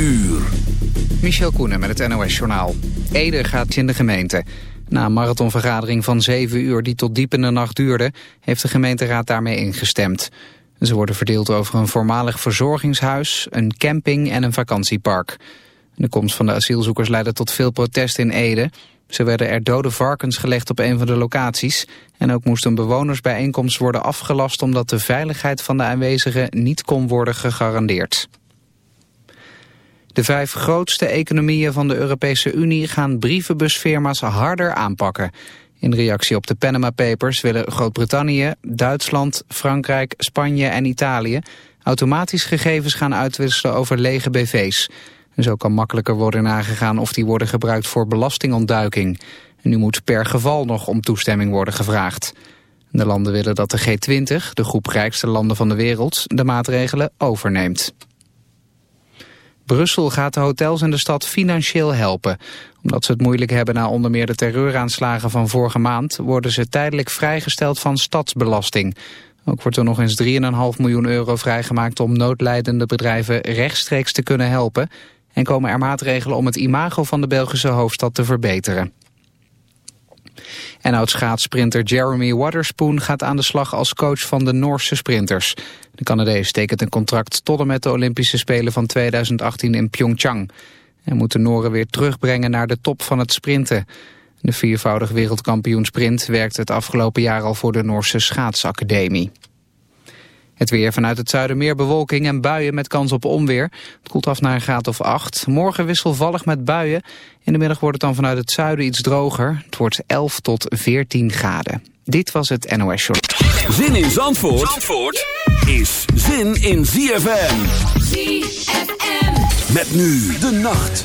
uur. Michel Koenen met het NOS-journaal. Ede gaat in de gemeente. Na een marathonvergadering van zeven uur die tot diep in de nacht duurde... heeft de gemeenteraad daarmee ingestemd. Ze worden verdeeld over een voormalig verzorgingshuis, een camping en een vakantiepark. De komst van de asielzoekers leidde tot veel protest in Ede. Ze werden er dode varkens gelegd op een van de locaties... en ook moest een bewonersbijeenkomst worden afgelast... omdat de veiligheid van de aanwezigen niet kon worden gegarandeerd. De vijf grootste economieën van de Europese Unie gaan brievenbusfirma's harder aanpakken. In reactie op de Panama Papers willen Groot-Brittannië, Duitsland, Frankrijk, Spanje en Italië automatisch gegevens gaan uitwisselen over lege BV's. zo kan makkelijker worden nagegaan of die worden gebruikt voor belastingontduiking. Nu moet per geval nog om toestemming worden gevraagd. De landen willen dat de G20, de groep rijkste landen van de wereld, de maatregelen overneemt. Brussel gaat de hotels in de stad financieel helpen. Omdat ze het moeilijk hebben na onder meer de terreuraanslagen van vorige maand... worden ze tijdelijk vrijgesteld van stadsbelasting. Ook wordt er nog eens 3,5 miljoen euro vrijgemaakt... om noodlijdende bedrijven rechtstreeks te kunnen helpen. En komen er maatregelen om het imago van de Belgische hoofdstad te verbeteren. En oud-schaatsprinter Jeremy Waterspoon gaat aan de slag als coach van de Noorse sprinters. De Canadees tekent een contract tot en met de Olympische Spelen van 2018 in Pyeongchang. En moet de Noren weer terugbrengen naar de top van het sprinten. De viervoudig wereldkampioen sprint werkte het afgelopen jaar al voor de Noorse schaatsacademie. Het weer vanuit het zuiden meer bewolking en buien met kans op onweer. Het koelt af naar een graad of 8. Morgen wisselvallig met buien. In de middag wordt het dan vanuit het zuiden iets droger. Het wordt 11 tot 14 graden. Dit was het NOS Short. Zin in Zandvoort, Zandvoort is zin in ZFM. ZFM. Met nu de nacht.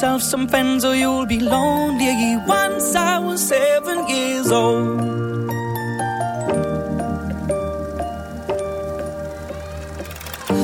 Yourself some friends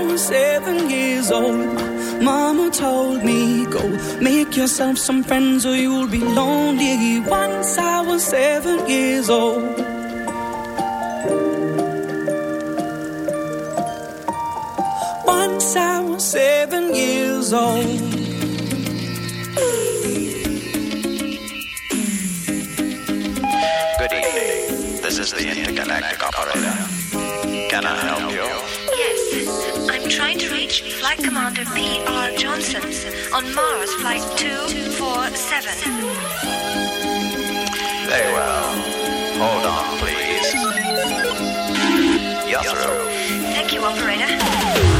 Was seven years old, Mama told me, Go make yourself some friends or you'll be lonely. Once I was seven years old. Once I was seven years old. Good evening. This is the intergalactic operator. Can I help you? Yes, trying to reach Flight Commander P.R. Johnson on Mars Flight 247. Very well. Hold on, please. Through. Thank you, operator.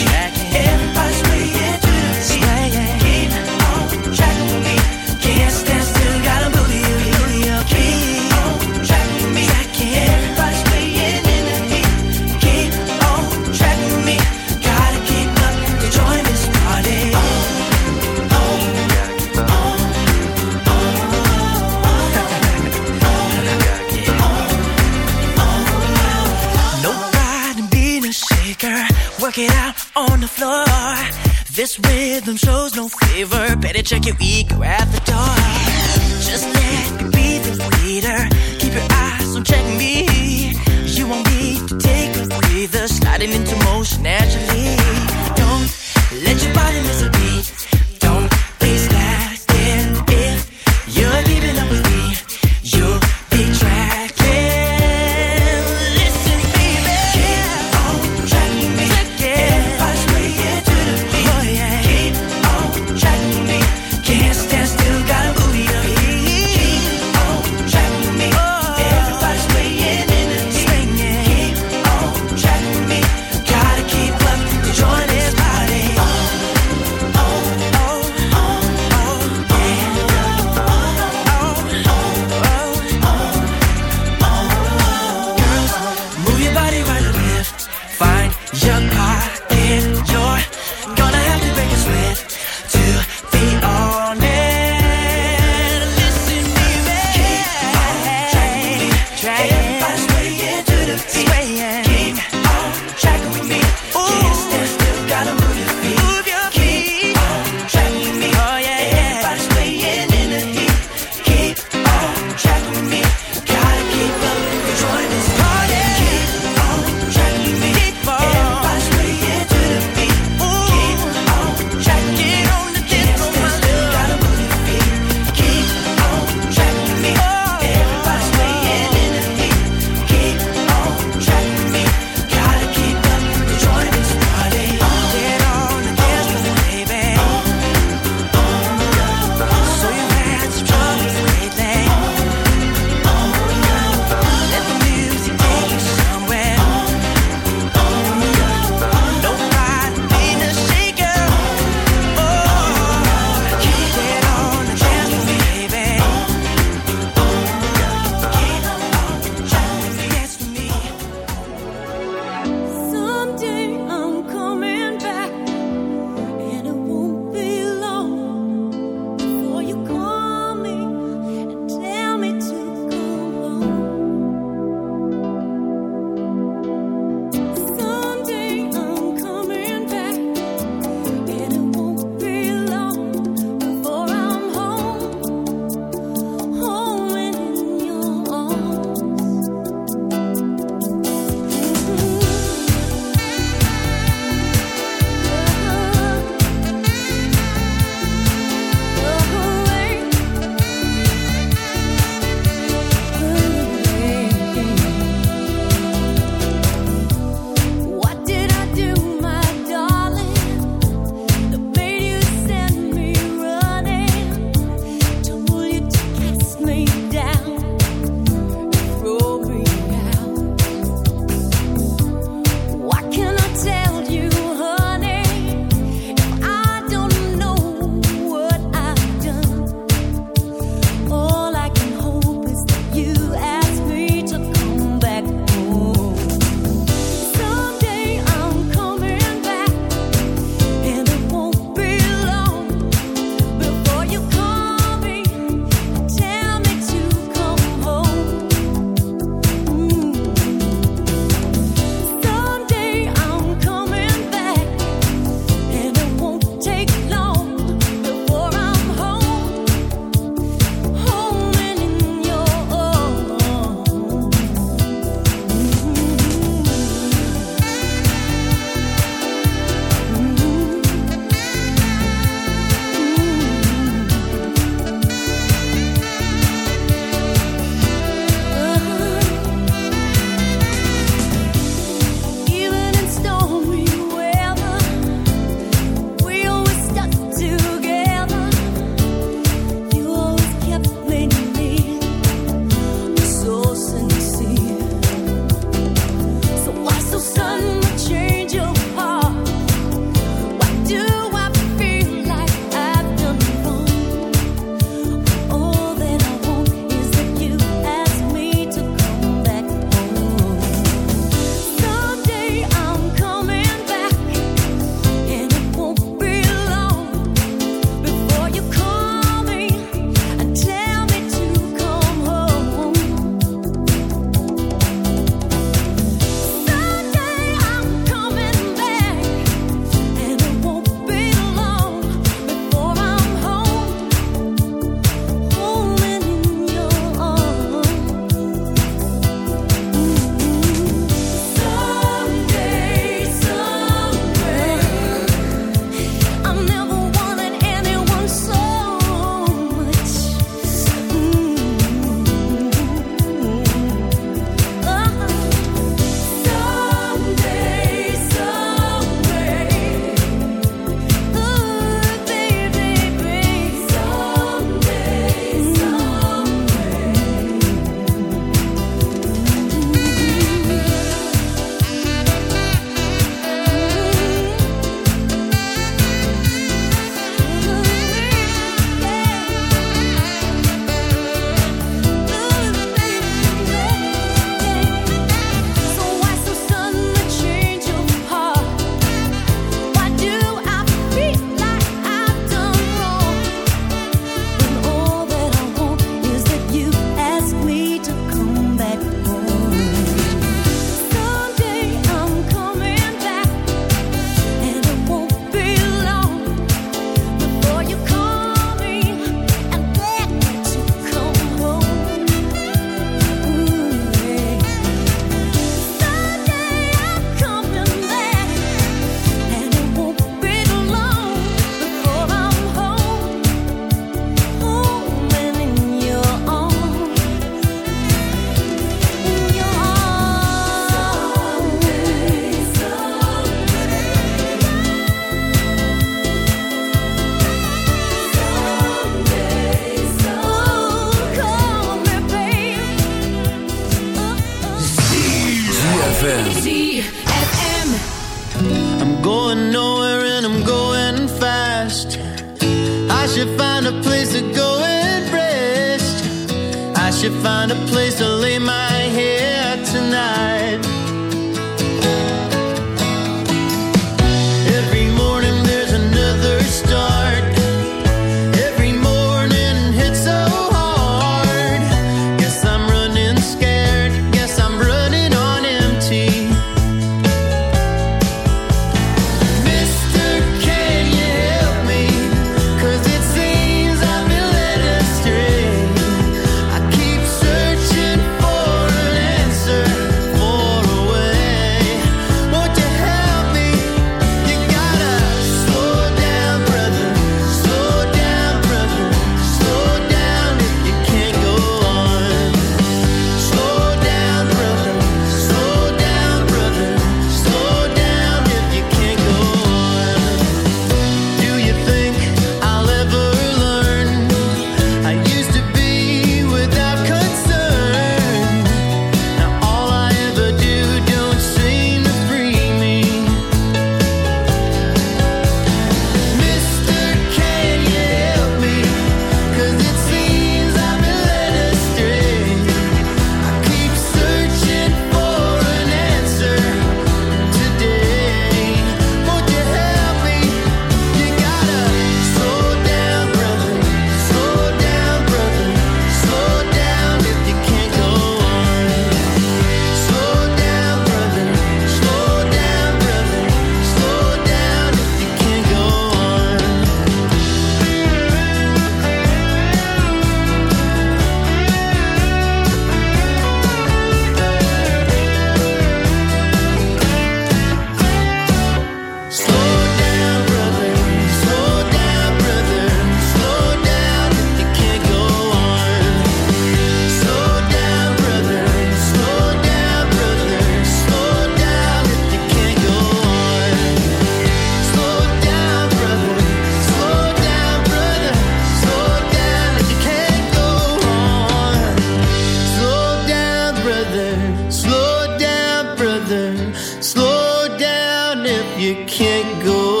If you can't go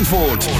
Zandvoort.